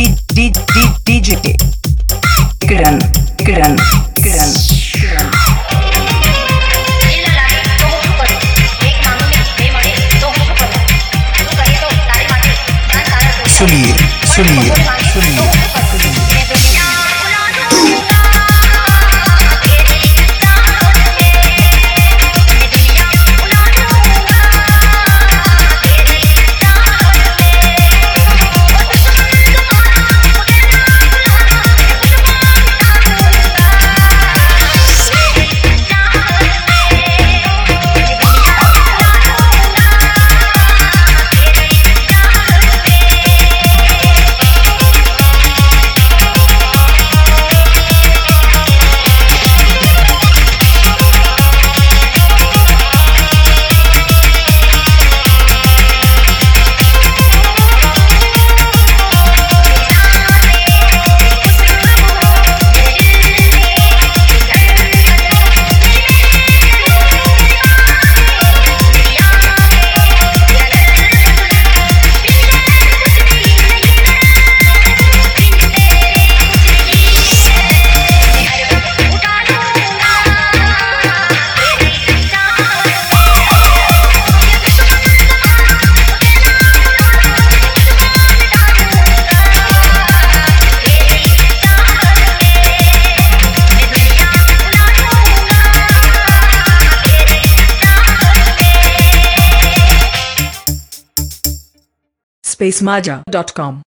D D D DJ Kiran Kiran Kiran Sulir, Sulir, Sulir, Sulir. spacemaja.com.